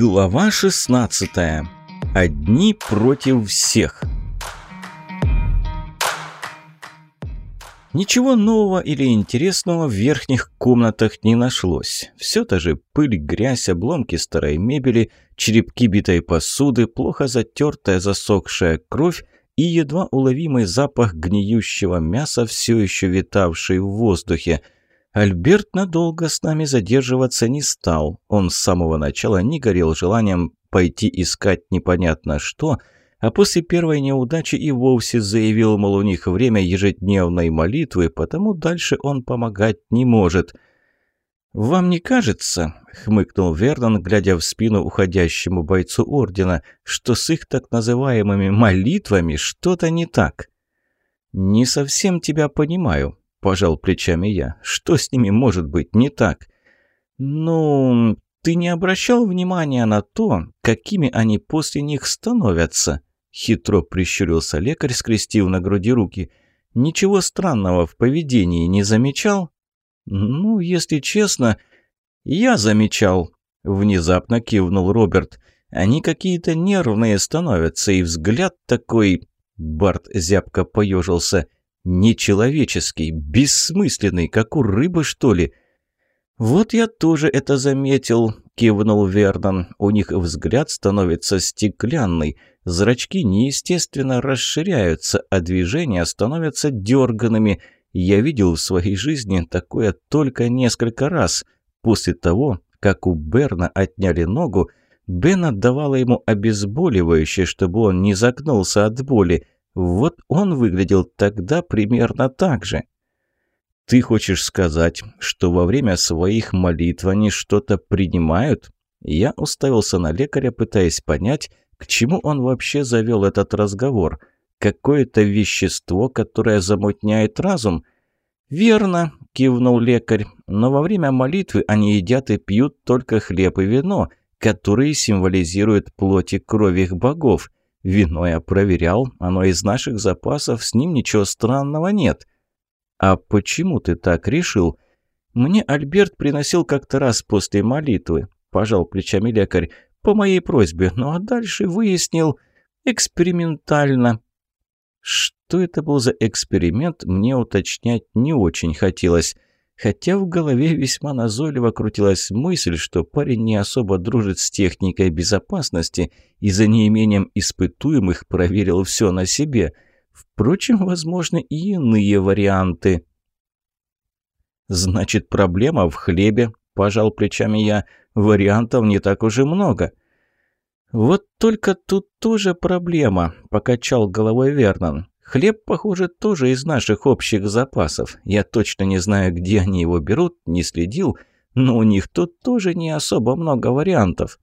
Глава 16. Одни против всех. Ничего нового или интересного в верхних комнатах не нашлось. Все та же пыль, грязь, обломки старой мебели, черепки битой посуды, плохо затертая засохшая кровь и едва уловимый запах гниющего мяса, все еще витавший в воздухе – Альберт надолго с нами задерживаться не стал. Он с самого начала не горел желанием пойти искать непонятно что, а после первой неудачи и вовсе заявил, мол, у них время ежедневной молитвы, потому дальше он помогать не может. «Вам не кажется, — хмыкнул Вернон, глядя в спину уходящему бойцу Ордена, — что с их так называемыми молитвами что-то не так?» «Не совсем тебя понимаю», – пожал плечами я. «Что с ними может быть не так?» «Ну, ты не обращал внимания на то, какими они после них становятся?» Хитро прищурился лекарь, скрестив на груди руки. «Ничего странного в поведении не замечал?» «Ну, если честно, я замечал», — внезапно кивнул Роберт. «Они какие-то нервные становятся, и взгляд такой...» Барт зябко поежился — Нечеловеческий, бессмысленный, как у рыбы, что ли. «Вот я тоже это заметил», — кивнул Вернон. «У них взгляд становится стеклянный, зрачки неестественно расширяются, а движения становятся дерганными. Я видел в своей жизни такое только несколько раз. После того, как у Берна отняли ногу, Бен отдавала ему обезболивающее, чтобы он не загнулся от боли. Вот он выглядел тогда примерно так же. «Ты хочешь сказать, что во время своих молитв они что-то принимают?» Я уставился на лекаря, пытаясь понять, к чему он вообще завел этот разговор. Какое-то вещество, которое замутняет разум? «Верно», – кивнул лекарь, – «но во время молитвы они едят и пьют только хлеб и вино, которые символизируют плоть и кровь их богов. Вино я проверял, оно из наших запасов, с ним ничего странного нет. А почему ты так решил? Мне Альберт приносил как-то раз после молитвы, пожал плечами лекарь, по моей просьбе, ну а дальше выяснил экспериментально. Что это был за эксперимент, мне уточнять не очень хотелось. Хотя в голове весьма назойливо крутилась мысль, что парень не особо дружит с техникой безопасности и за неимением испытуемых проверил все на себе. Впрочем, возможны и иные варианты. «Значит, проблема в хлебе», – пожал плечами я. «Вариантов не так уж и много». «Вот только тут тоже проблема», – покачал головой Вернон. Хлеб, похоже, тоже из наших общих запасов. Я точно не знаю, где они его берут, не следил, но у них тут тоже не особо много вариантов.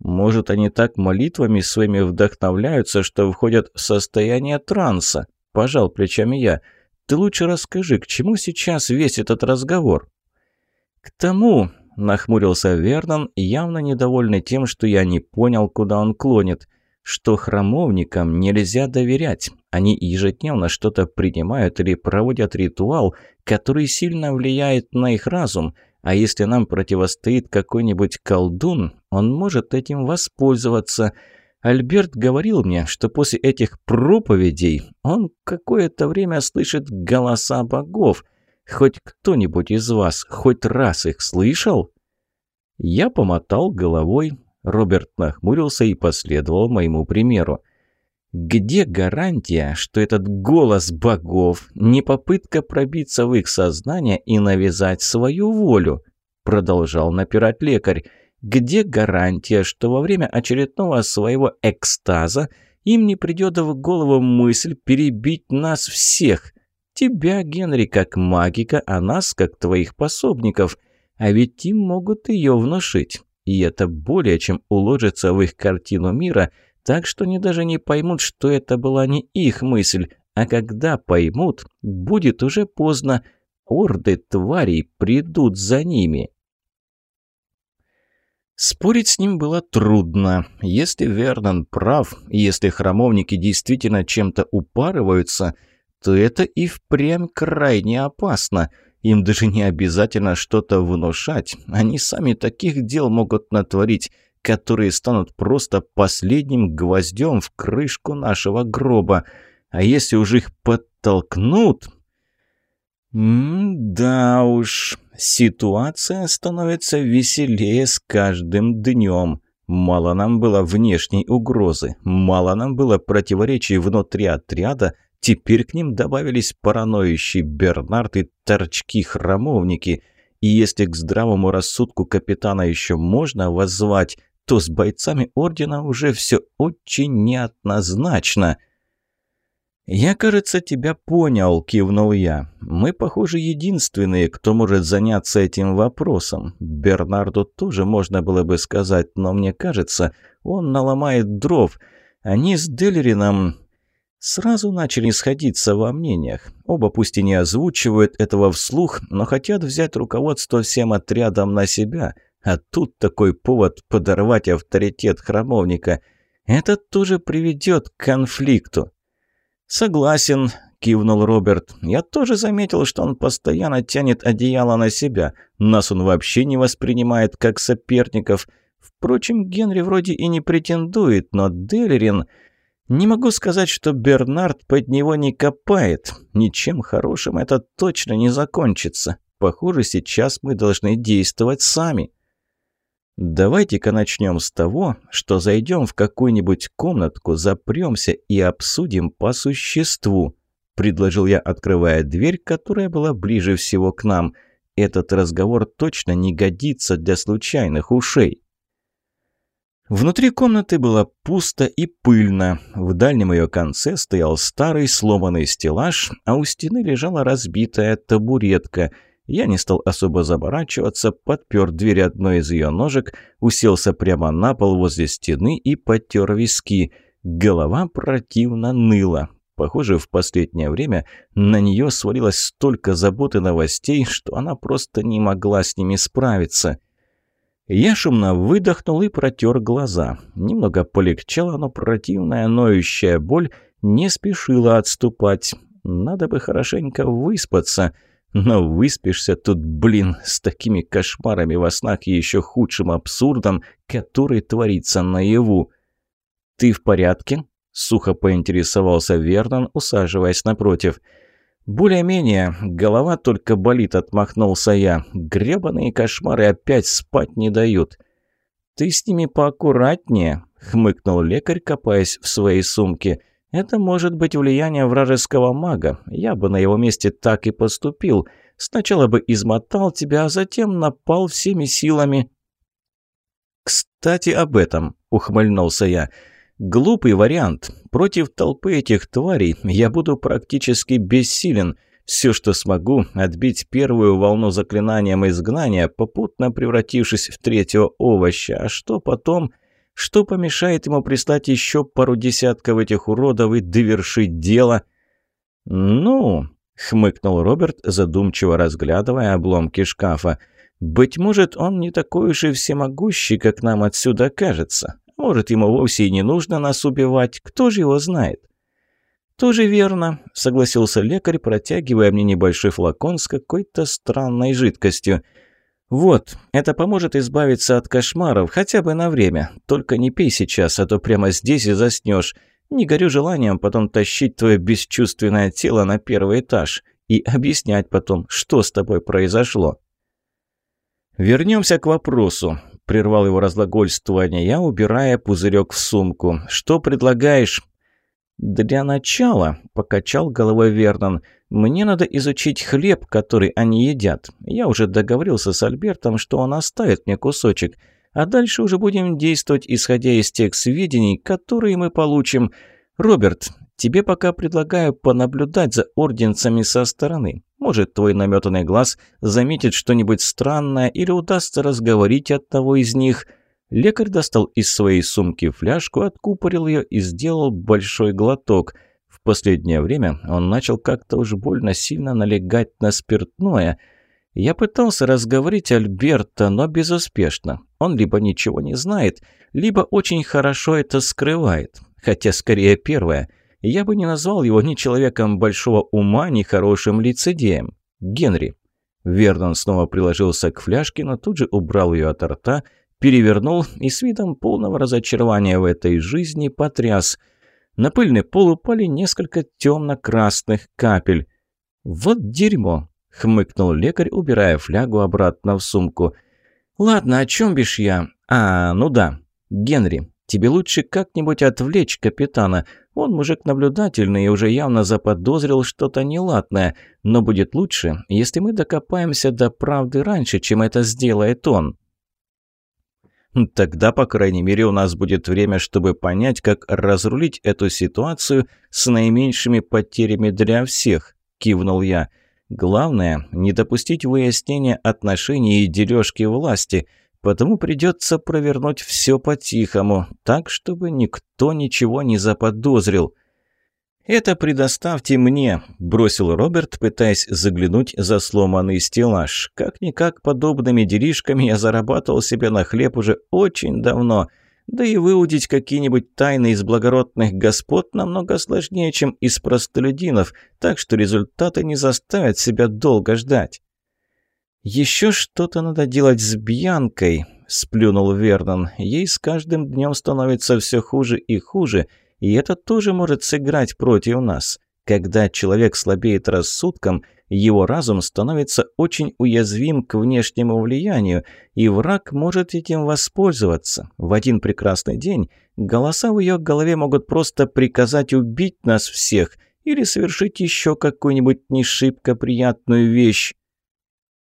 Может, они так молитвами своими вдохновляются, что входят в состояние транса? Пожал плечами я. Ты лучше расскажи, к чему сейчас весь этот разговор? К тому, нахмурился Вернон, явно недовольный тем, что я не понял, куда он клонит – что храмовникам нельзя доверять. Они ежедневно что-то принимают или проводят ритуал, который сильно влияет на их разум, а если нам противостоит какой-нибудь колдун, он может этим воспользоваться. Альберт говорил мне, что после этих проповедей он какое-то время слышит голоса богов. Хоть кто-нибудь из вас хоть раз их слышал? Я помотал головой, Роберт нахмурился и последовал моему примеру. Где гарантия, что этот голос богов не попытка пробиться в их сознание и навязать свою волю? Продолжал напирать лекарь. Где гарантия, что во время очередного своего экстаза им не придет в голову мысль перебить нас всех? Тебя, Генри, как магика, а нас, как твоих пособников. А ведь им могут ее внушить. И это более чем уложится в их картину мира, так что они даже не поймут, что это была не их мысль, а когда поймут, будет уже поздно. Орды тварей придут за ними. Спорить с ним было трудно. Если Вернон прав, и если храмовники действительно чем-то упарываются, то это и впрямь крайне опасно – им даже не обязательно что-то внушать. Они сами таких дел могут натворить, которые станут просто последним гвоздем в крышку нашего гроба. А если уж их подтолкнут... «Да уж, ситуация становится веселее с каждым днем. Мало нам было внешней угрозы, мало нам было противоречий внутри отряда, теперь к ним добавились параноющий Бернард и торчки-храмовники. И если к здравому рассудку капитана еще можно воззвать, то с бойцами Ордена уже все очень неоднозначно – «Я, кажется, тебя понял», – кивнул я. «Мы, похоже, единственные, кто может заняться этим вопросом. Бернарду тоже можно было бы сказать, но мне кажется, он наломает дров. Они с Делерином сразу начали сходиться во мнениях. Оба пусть и не озвучивают этого вслух, но хотят взять руководство всем отрядом на себя. А тут такой повод подорвать авторитет храмовника. Это тоже приведет к конфликту». «Согласен», – кивнул Роберт. «Я тоже заметил, что он постоянно тянет одеяло на себя. Нас он вообще не воспринимает как соперников. Впрочем, Генри вроде и не претендует, но Делерин... Не могу сказать, что Бернард под него не копает. Ничем хорошим это точно не закончится. Похоже, сейчас мы должны действовать сами». Давайте-ка начнем с того, что зайдем в какую-нибудь комнатку, запремся и обсудим по существу», – предложил я, открывая дверь, которая была ближе всего к нам. «Этот разговор точно не годится для случайных ушей». Внутри комнаты было пусто и пыльно. В дальнем ее конце стоял старый сломанный стеллаж, а у стены лежала разбитая табуретка – я не стал особо заморачиваться, подпер дверь одной из ее ножек, уселся прямо на пол возле стены и потер виски. Голова противно ныла. Похоже, в последнее время на нее свалилось столько забот и новостей, что она просто не могла с ними справиться. Я шумно выдохнул и протер глаза. Немного полегчало, но противная ноющая боль не спешила отступать. Надо бы хорошенько выспаться — но выспишься тут, блин, с такими кошмарами во снах и еще худшим абсурдом, который творится наяву. «Ты в порядке?» – сухо поинтересовался Вернон, усаживаясь напротив. «Более-менее. Голова только болит», – отмахнулся я. «Гребаные кошмары опять спать не дают». «Ты с ними поаккуратнее», – хмыкнул лекарь, копаясь в своей сумке – это может быть влияние вражеского мага. Я бы на его месте так и поступил. Сначала бы измотал тебя, а затем напал всеми силами. «Кстати, об этом», — ухмыльнулся я. «Глупый вариант. Против толпы этих тварей я буду практически бессилен. Все, что смогу, отбить первую волну заклинанием изгнания, попутно превратившись в третьего овоща. А что потом...» Что помешает ему прислать еще пару десятков этих уродов и довершить дело? «Ну...» — хмыкнул Роберт, задумчиво разглядывая обломки шкафа. «Быть может, он не такой уж и всемогущий, как нам отсюда кажется. Может, ему вовсе и не нужно нас убивать, кто же его знает?» «Тоже верно», — согласился лекарь, протягивая мне небольшой флакон с какой-то странной жидкостью. «Вот, это поможет избавиться от кошмаров, хотя бы на время. Только не пей сейчас, а то прямо здесь и заснешь. Не горю желанием потом тащить твое бесчувственное тело на первый этаж и объяснять потом, что с тобой произошло». «Вернемся к вопросу», — прервал его разглагольствование я, убирая пузырек в сумку. «Что предлагаешь?» «Для начала», — покачал головой Вернон, — мне надо изучить хлеб, который они едят. Я уже договорился с Альбертом, что он оставит мне кусочек. А дальше уже будем действовать, исходя из тех сведений, которые мы получим. Роберт, тебе пока предлагаю понаблюдать за орденцами со стороны. Может, твой наметанный глаз заметит что-нибудь странное или удастся разговорить от того из них». Лекарь достал из своей сумки фляжку, откупорил ее и сделал большой глоток – последнее время он начал как-то уж больно сильно налегать на спиртное. Я пытался разговорить Альберта, но безуспешно. Он либо ничего не знает, либо очень хорошо это скрывает. Хотя скорее первое. Я бы не назвал его ни человеком большого ума, ни хорошим лицедеем. Генри. Вернон снова приложился к фляжке, но тут же убрал ее от рта, перевернул и с видом полного разочарования в этой жизни потряс. На пыльный пол упали несколько темно-красных капель. «Вот дерьмо!» — хмыкнул лекарь, убирая флягу обратно в сумку. «Ладно, о чем бишь я? А, ну да. Генри, тебе лучше как-нибудь отвлечь капитана. Он мужик наблюдательный и уже явно заподозрил что-то неладное. Но будет лучше, если мы докопаемся до правды раньше, чем это сделает он». Тогда, по крайней мере, у нас будет время, чтобы понять, как разрулить эту ситуацию с наименьшими потерями для всех», – кивнул я. «Главное – не допустить выяснения отношений и дележки власти, потому придется провернуть все по-тихому, так, чтобы никто ничего не заподозрил». «Это предоставьте мне», – бросил Роберт, пытаясь заглянуть за сломанный стеллаж. «Как-никак подобными делишками я зарабатывал себе на хлеб уже очень давно. Да и выудить какие-нибудь тайны из благородных господ намного сложнее, чем из простолюдинов, так что результаты не заставят себя долго ждать». «Еще что-то надо делать с Бьянкой», – сплюнул Вернон. «Ей с каждым днем становится все хуже и хуже». И это тоже может сыграть против нас. Когда человек слабеет рассудком, его разум становится очень уязвим к внешнему влиянию, и враг может этим воспользоваться. В один прекрасный день голоса в ее голове могут просто приказать убить нас всех или совершить еще какую-нибудь не шибко приятную вещь.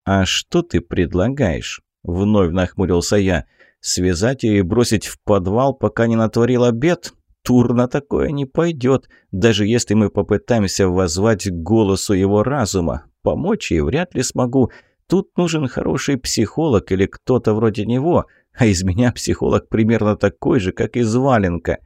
«А что ты предлагаешь?» — вновь нахмурился я. «Связать ее и бросить в подвал, пока не натворил обед? Тур на такое не пойдет, даже если мы попытаемся воззвать к голосу его разума. Помочь ей вряд ли смогу. Тут нужен хороший психолог или кто-то вроде него, а из меня психолог примерно такой же, как из Валенка.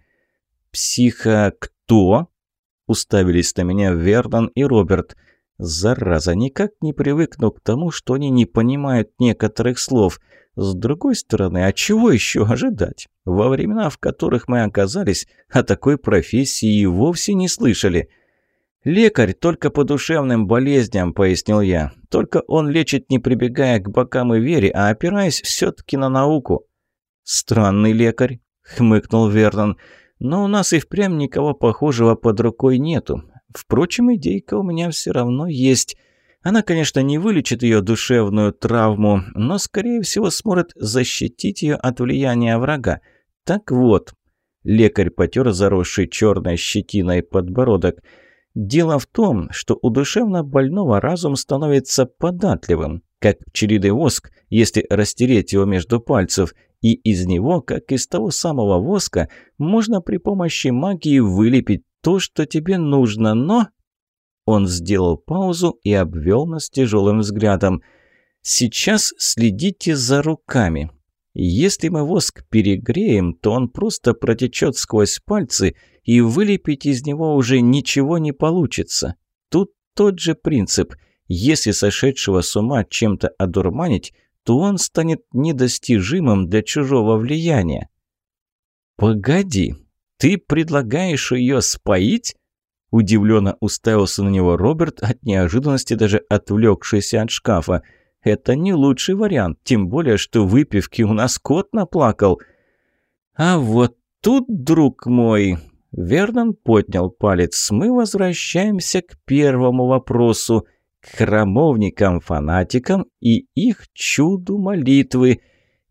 «Психо кто?» – уставились на меня Вернон и Роберт. «Зараза, никак не привыкну к тому, что они не понимают некоторых слов». С другой стороны, а чего еще ожидать? Во времена, в которых мы оказались, о такой профессии и вовсе не слышали. «Лекарь только по душевным болезням», — пояснил я. «Только он лечит, не прибегая к бокам и вере, а опираясь все-таки на науку». «Странный лекарь», — хмыкнул Вернон. «Но у нас и впрямь никого похожего под рукой нету. Впрочем, идейка у меня все равно есть». Она, конечно, не вылечит ее душевную травму, но, скорее всего, сможет защитить ее от влияния врага. Так вот, лекарь потер заросший черной щетиной подбородок. Дело в том, что у душевно больного разум становится податливым, как пчелиный воск, если растереть его между пальцев, и из него, как из того самого воска, можно при помощи магии вылепить то, что тебе нужно, но он сделал паузу и обвел нас тяжелым взглядом. «Сейчас следите за руками. Если мы воск перегреем, то он просто протечет сквозь пальцы, и вылепить из него уже ничего не получится. Тут тот же принцип. Если сошедшего с ума чем-то одурманить, то он станет недостижимым для чужого влияния». «Погоди, ты предлагаешь ее споить?» Удивленно уставился на него Роберт, от неожиданности даже отвлекшийся от шкафа. «Это не лучший вариант, тем более, что выпивки у нас кот наплакал». «А вот тут, друг мой...» Вернон поднял палец. «Мы возвращаемся к первому вопросу, к храмовникам-фанатикам и их чуду молитвы».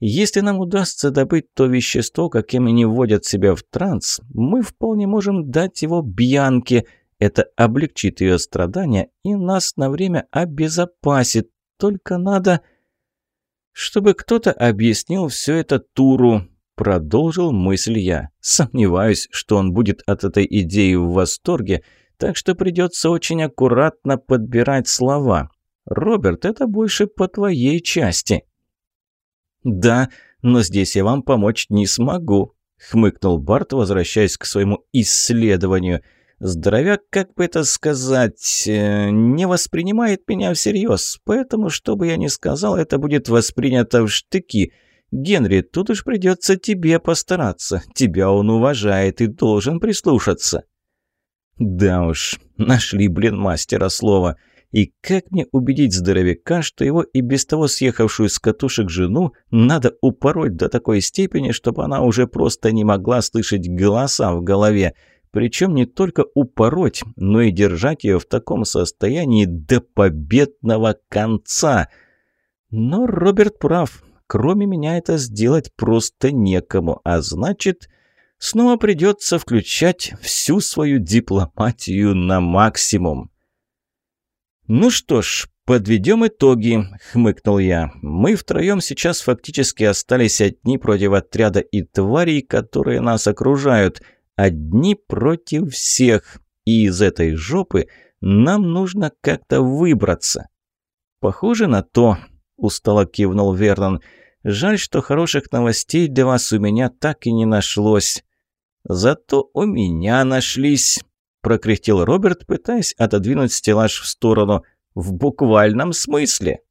Если нам удастся добыть то вещество, каким они вводят себя в транс, мы вполне можем дать его Бьянке. Это облегчит ее страдания и нас на время обезопасит. Только надо... Чтобы кто-то объяснил все это Туру, продолжил мысль я. Сомневаюсь, что он будет от этой идеи в восторге, так что придется очень аккуратно подбирать слова. Роберт, это больше по твоей части. «Да, но здесь я вам помочь не смогу», — хмыкнул Барт, возвращаясь к своему исследованию. «Здоровяк, как бы это сказать, э, не воспринимает меня всерьез, поэтому, что бы я ни сказал, это будет воспринято в штыки. Генри, тут уж придется тебе постараться. Тебя он уважает и должен прислушаться». «Да уж, нашли, блин, мастера слова». И как мне убедить здоровяка, что его и без того съехавшую с катушек жену надо упороть до такой степени, чтобы она уже просто не могла слышать голоса в голове? Причем не только упороть, но и держать ее в таком состоянии до победного конца. Но Роберт прав. Кроме меня это сделать просто некому, а значит, снова придется включать всю свою дипломатию на максимум. «Ну что ж, подведем итоги», — хмыкнул я. «Мы втроем сейчас фактически остались одни против отряда и тварей, которые нас окружают. Одни против всех. И из этой жопы нам нужно как-то выбраться». «Похоже на то», — устало кивнул Вернон. «Жаль, что хороших новостей для вас у меня так и не нашлось». «Зато у меня нашлись» прокряхтел Роберт, пытаясь отодвинуть стеллаж в сторону. «В буквальном смысле!»